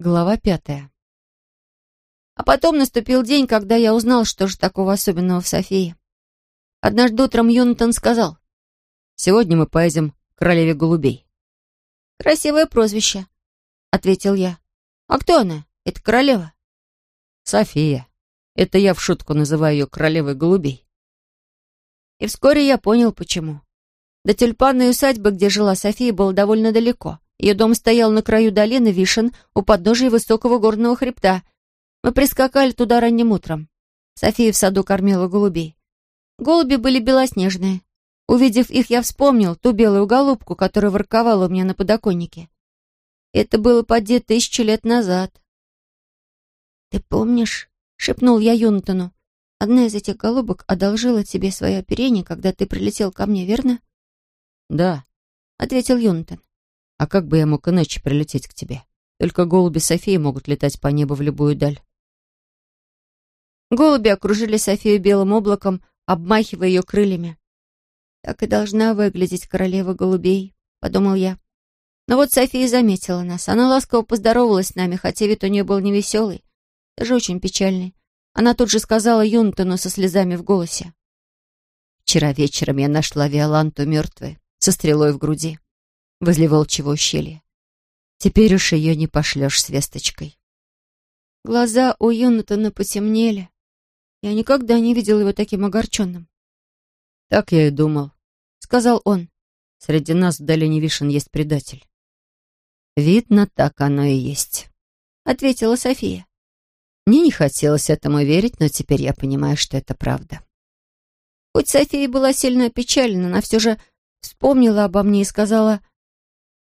Глава пятая. А потом наступил день, когда я узнал, что же такого особенного в Софии. Однажды утром Юнтон сказал, «Сегодня мы поедем к королеве голубей». «Красивое прозвище», — ответил я. «А кто она? Это королева?» «София. Это я в шутку называю ее королевой голубей». И вскоре я понял, почему. До тюльпанной усадьбы, где жила София, было довольно далеко. Ее дом стоял на краю долины Вишен у подножия высокого горного хребта. Мы прискакали туда ранним утром. София в саду кормила голубей. Голуби были белоснежные. Увидев их, я вспомнил ту белую голубку, которая ворковала у меня на подоконнике. Это было поди тысячи лет назад. «Ты помнишь?» — шепнул я Юнтону. «Одна из этих голубок одолжила тебе свое оперение, когда ты прилетел ко мне, верно?» «Да», — ответил Юнтон. А как бы я мог иначе прилететь к тебе? Только голуби Софии могут летать по небу в любую даль. Голуби окружили Софию белым облаком, обмахивая ее крыльями. «Так и должна выглядеть королева голубей», — подумал я. Но вот София заметила нас. Она ласково поздоровалась с нами, хотя вид у нее был невеселый, даже очень печальный. Она тут же сказала Юнтону со слезами в голосе. «Вчера вечером я нашла Виоланту мертвой, со стрелой в груди возле волчьего ущелья. Теперь уж ее не пошлешь с весточкой. Глаза у Юнатана потемнели. Я никогда не видел его таким огорченным. «Так я и думал», — сказал он. «Среди нас в долине Вишен есть предатель». «Видно, так оно и есть», — ответила София. Мне не хотелось этому верить, но теперь я понимаю, что это правда. Хоть София была сильно опечалена, она все же вспомнила обо мне и сказала,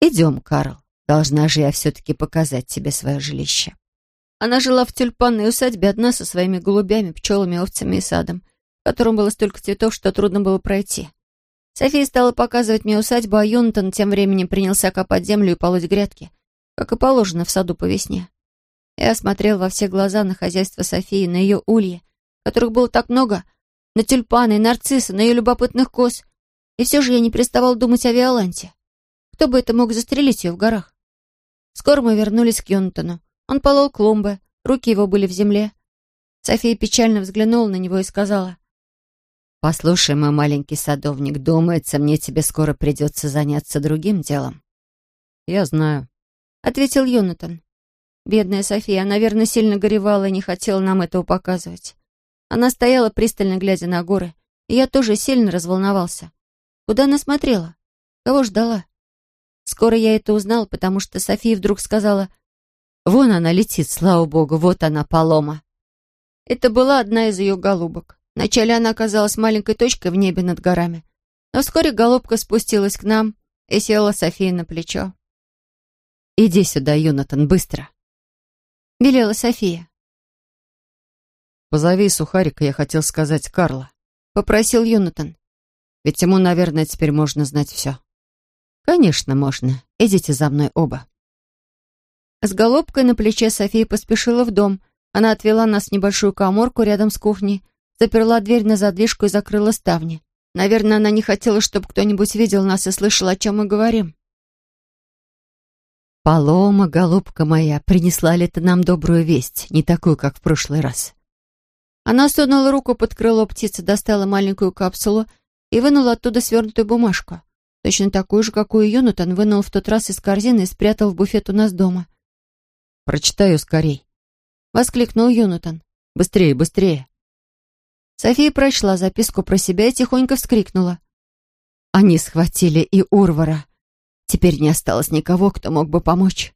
«Идем, Карл. Должна же я все-таки показать тебе свое жилище». Она жила в тюльпанной усадьбе одна со своими голубями, пчелами, овцами и садом, в котором было столько цветов, что трудно было пройти. София стала показывать мне усадьбу, а Юнтон тем временем принялся копать землю и полоть грядки, как и положено в саду по весне. Я смотрел во все глаза на хозяйство Софии, на ее ульи, которых было так много, на тюльпаны нарциссы, на ее любопытных коз, и все же я не переставал думать о Виоланте. Кто бы это мог застрелить ее в горах? Скоро мы вернулись к Йонатану. Он полол клумбы, руки его были в земле. София печально взглянула на него и сказала. «Послушай, мой маленький садовник, думается, мне тебе скоро придется заняться другим делом». «Я знаю», — ответил Йонатан. Бедная София, наверное, сильно горевала и не хотела нам этого показывать. Она стояла, пристально глядя на горы, и я тоже сильно разволновался. Куда она смотрела? Кого ждала? Скоро я это узнал, потому что София вдруг сказала, «Вон она летит, слава богу, вот она, Палома». Это была одна из ее голубок. Вначале она оказалась маленькой точкой в небе над горами, но вскоре голубка спустилась к нам и села София на плечо. «Иди сюда, Юнатан, быстро!» — велела София. «Позови сухарика, я хотел сказать Карла», — попросил Юнатан. «Ведь ему, наверное, теперь можно знать все». «Конечно, можно. Идите за мной оба». С голубкой на плече София поспешила в дом. Она отвела нас в небольшую коморку рядом с кухней, заперла дверь на задвижку и закрыла ставни. Наверное, она не хотела, чтобы кто-нибудь видел нас и слышал, о чем мы говорим. «Палома, голубка моя, принесла ли ты нам добрую весть, не такую, как в прошлый раз?» Она сунула руку под крыло птицы, достала маленькую капсулу и вынула оттуда свернутую бумажку. Точно такую же, какую Йонатан вынул в тот раз из корзины и спрятал в буфет у нас дома. «Прочитаю скорей», — воскликнул Йонатан. «Быстрее, быстрее». София прочла записку про себя и тихонько вскрикнула. «Они схватили и Урвара. Теперь не осталось никого, кто мог бы помочь».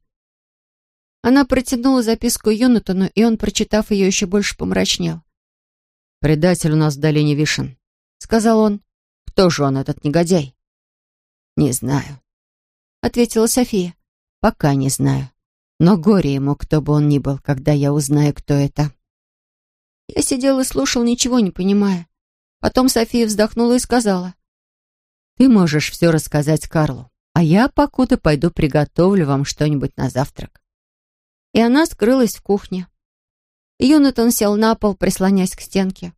Она протянула записку Йонатану, и он, прочитав ее, еще больше помрачнел. «Предатель у нас в долине Вишен», — сказал он. «Кто же он, этот негодяй?» «Не знаю», — ответила София. «Пока не знаю. Но горе ему, кто бы он ни был, когда я узнаю, кто это». Я сидел и слушал, ничего не понимая. Потом София вздохнула и сказала. «Ты можешь все рассказать Карлу, а я покуда пойду приготовлю вам что-нибудь на завтрак». И она скрылась в кухне. Юнатан сел на пол, прислонясь к стенке.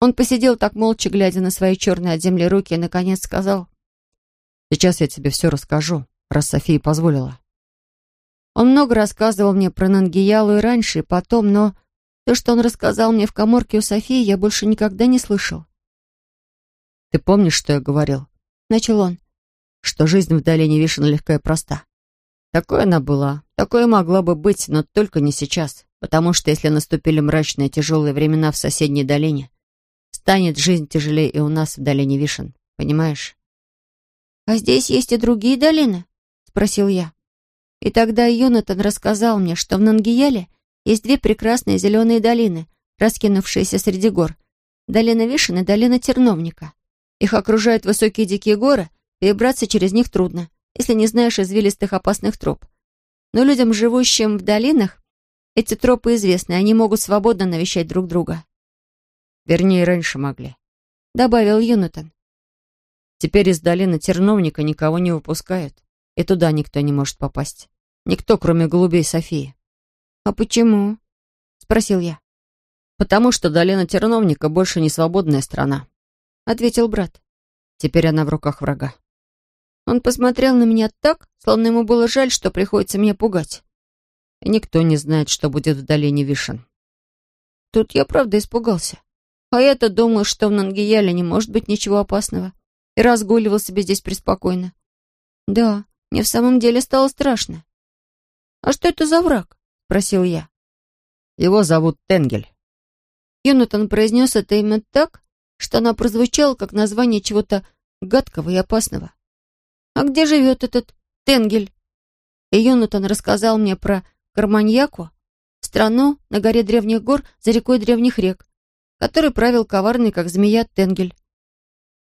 Он посидел так молча, глядя на свои черные от земли руки, и, наконец, сказал. Сейчас я тебе все расскажу, раз София позволила». Он много рассказывал мне про Нангиялу и раньше, и потом, но то, что он рассказал мне в коморке у Софии, я больше никогда не слышал. «Ты помнишь, что я говорил?» — начал он. «Что жизнь в долине Вишен легка и проста. Такой она была, такое могла бы быть, но только не сейчас, потому что если наступили мрачные тяжелые времена в соседней долине, станет жизнь тяжелее и у нас в долине Вишен, понимаешь?» «А здесь есть и другие долины?» — спросил я. И тогда Юнатан рассказал мне, что в Нангияле есть две прекрасные зеленые долины, раскинувшиеся среди гор. Долина Вишен и долина Терновника. Их окружают высокие дикие горы, перебраться через них трудно, если не знаешь извилистых опасных троп. Но людям, живущим в долинах, эти тропы известны, они могут свободно навещать друг друга. Вернее, раньше могли, — добавил Юнатан. Теперь из долины Терновника никого не выпускают, и туда никто не может попасть. Никто, кроме голубей Софии. «А почему?» — спросил я. «Потому что долина Терновника больше не свободная страна», — ответил брат. «Теперь она в руках врага». Он посмотрел на меня так, словно ему было жаль, что приходится меня пугать. И никто не знает, что будет в долине Вишен. Тут я правда испугался. А я-то думал, что в Нангияле не может быть ничего опасного. И разгуливал себе здесь преспокойно. Да, мне в самом деле стало страшно. «А что это за враг?» — спросил я. «Его зовут Тенгель». Юнатан произнес это имя так, что оно прозвучало как название чего-то гадкого и опасного. «А где живет этот Тенгель?» И Юнатан рассказал мне про Карманьяку, страну на горе древних гор за рекой древних рек, который правил коварный, как змея, Тенгель.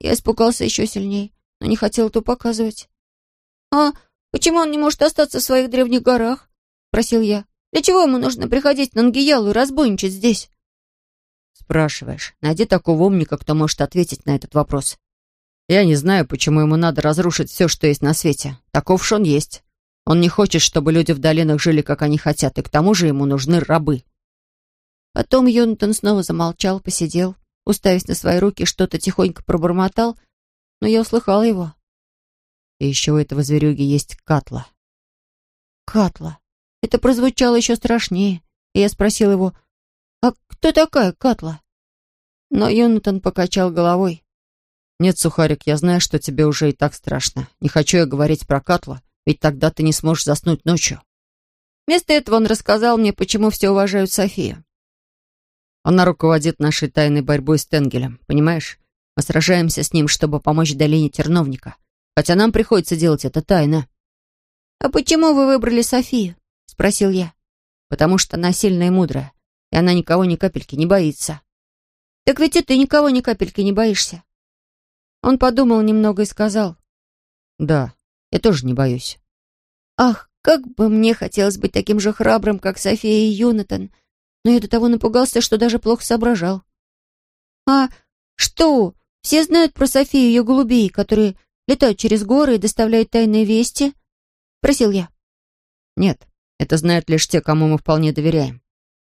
Я испугался еще сильнее, но не хотел это показывать. «А почему он не может остаться в своих древних горах?» — просил я. «Для чего ему нужно приходить на Ангиялу и разбойничать здесь?» «Спрашиваешь. Найди такого умника, кто может ответить на этот вопрос. Я не знаю, почему ему надо разрушить все, что есть на свете. Таков Шон есть. Он не хочет, чтобы люди в долинах жили, как они хотят, и к тому же ему нужны рабы». Потом Йонатан снова замолчал, посидел, уставясь на свои руки, что-то тихонько пробормотал, но я услыхала его. «И еще у этого зверюги есть Катла». «Катла. Это прозвучало еще страшнее, и я спросил его, «А кто такая Катла?» Но Йонатан покачал головой. «Нет, Сухарик, я знаю, что тебе уже и так страшно. Не хочу я говорить про Катла, ведь тогда ты не сможешь заснуть ночью». Вместо этого он рассказал мне, почему все уважают Софию. Она руководит нашей тайной борьбой с Тенгелем, понимаешь? Мы сражаемся с ним, чтобы помочь долине Терновника. Хотя нам приходится делать это тайно. «А почему вы выбрали Софию?» спросил я. «Потому что она сильная и мудрая, и она никого ни капельки не боится». «Так ведь и ты никого ни капельки не боишься». Он подумал немного и сказал. «Да, я тоже не боюсь». «Ах, как бы мне хотелось быть таким же храбрым, как София и Юнатан, но я до того напугался, что даже плохо соображал». «А что, все знают про Софию и ее голубей, которые летают через горы и доставляют тайные вести?» — просил я. «Нет, это знают лишь те, кому мы вполне доверяем.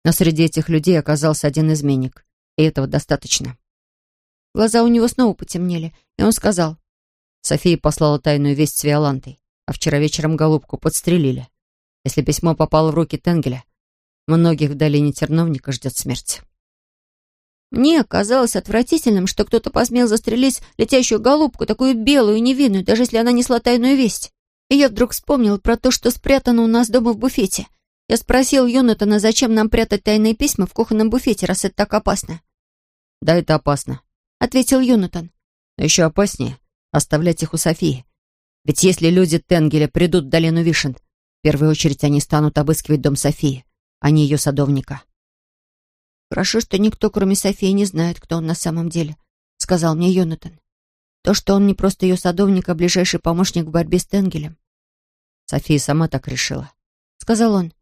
Но среди этих людей оказался один изменник, и этого достаточно. Глаза у него снова потемнели, и он сказал. София послала тайную весть с Виолантой, а вчера вечером голубку подстрелили. Если письмо попало в руки Тенгеля, многих в долине Терновника ждет смерть. Мне казалось отвратительным, что кто-то посмел застрелить летящую голубку, такую белую и невинную, даже если она несла тайную весть. И я вдруг вспомнил про то, что спрятано у нас дома в буфете. Я спросил Йонатана, зачем нам прятать тайные письма в кухонном буфете, раз это так опасно. «Да, это опасно», — ответил Йонатан. «Но еще опаснее оставлять их у Софии. Ведь если люди Тенгеля придут в долину Вишен, в первую очередь они станут обыскивать дом Софии, а не ее садовника». «Хорошо, что никто, кроме Софии, не знает, кто он на самом деле», — сказал мне Йонатан. То, что он не просто ее садовник, а ближайший помощник в борьбе с Тенгелем. София сама так решила, — сказал он.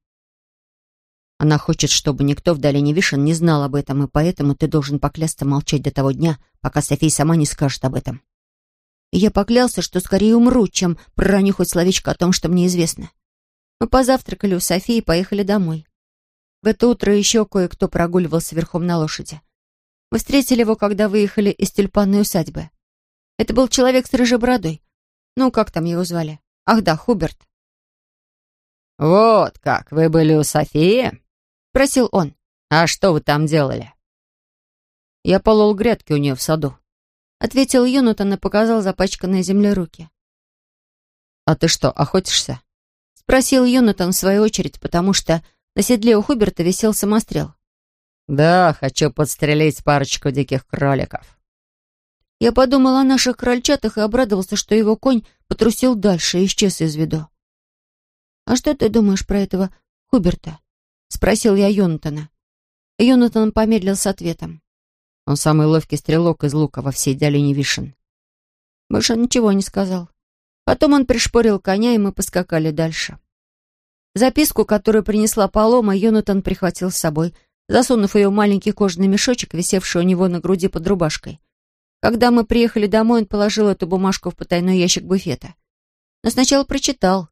Она хочет, чтобы никто в долине Вишен не знал об этом, и поэтому ты должен поклясться молчать до того дня, пока София сама не скажет об этом. И я поклялся, что скорее умру, чем пророню хоть словечко о том, что мне известно. Мы позавтракали у Софии и поехали домой. В это утро еще кое-кто прогуливался верхом на лошади. Мы встретили его, когда выехали из тюльпанной усадьбы. Это был человек с рыжей бородой. Ну, как там его звали? Ах да, Хуберт. «Вот как, вы были у Софии?» — спросил он. «А что вы там делали?» «Я полол грядки у нее в саду», — ответил Юнутон и показал запачканные землей руки. «А ты что, охотишься?» — спросил Юнутон в свою очередь, потому что на седле у Хуберта висел самострел. «Да, хочу подстрелить парочку диких кроликов». Я подумал о наших крольчатах и обрадовался, что его конь потрусил дальше и исчез из виду. «А что ты думаешь про этого Хуберта?» — спросил я Йонатана. Йонатан помедлил с ответом. Он самый ловкий стрелок из лука во всей долине Вишен. Больше ничего не сказал. Потом он пришпорил коня, и мы поскакали дальше. Записку, которую принесла Палома, Йонатан прихватил с собой, засунув ее в маленький кожаный мешочек, висевший у него на груди под рубашкой. Когда мы приехали домой, он положил эту бумажку в потайной ящик буфета. Но сначала прочитал,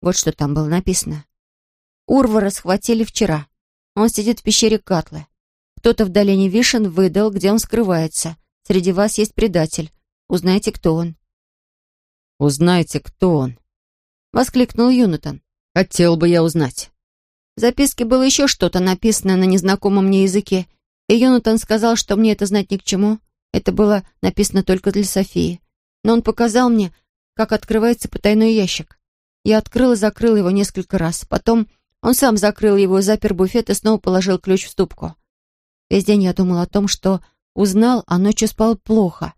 вот что там было написано. Урвара схватили вчера. Он сидит в пещере Катлы. Кто-то в долине Вишен выдал, где он скрывается. Среди вас есть предатель. Узнайте, кто он. «Узнайте, кто он», — воскликнул Юнатан. «Хотел бы я узнать». В записке было еще что-то написанное на незнакомом мне языке, и Юнатан сказал, что мне это знать ни к чему. Это было написано только для Софии. Но он показал мне, как открывается потайной ящик. Я открыл и закрыл его несколько раз. Потом он сам закрыл его, запер буфет и снова положил ключ в ступку. Весь день я думал о том, что узнал, а ночью спал плохо.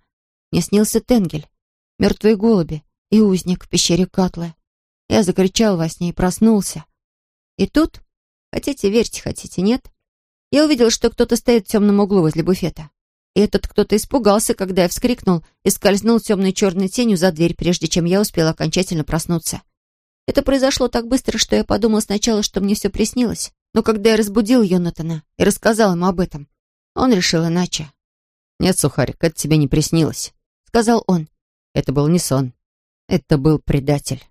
Мне снился Тенгель, мертвые голуби и узник в пещере Катлы. Я закричал во сне и проснулся. И тут, хотите верьте, хотите нет, я увидел, что кто-то стоит в темном углу возле буфета. И этот кто-то испугался, когда я вскрикнул и скользнул темной черной тенью за дверь, прежде чем я успел окончательно проснуться. Это произошло так быстро, что я подумал сначала, что мне все приснилось. Но когда я разбудил Йонатана и рассказал ему об этом, он решил иначе. «Нет, Сухарик, это тебе не приснилось», — сказал он. «Это был не сон. Это был предатель».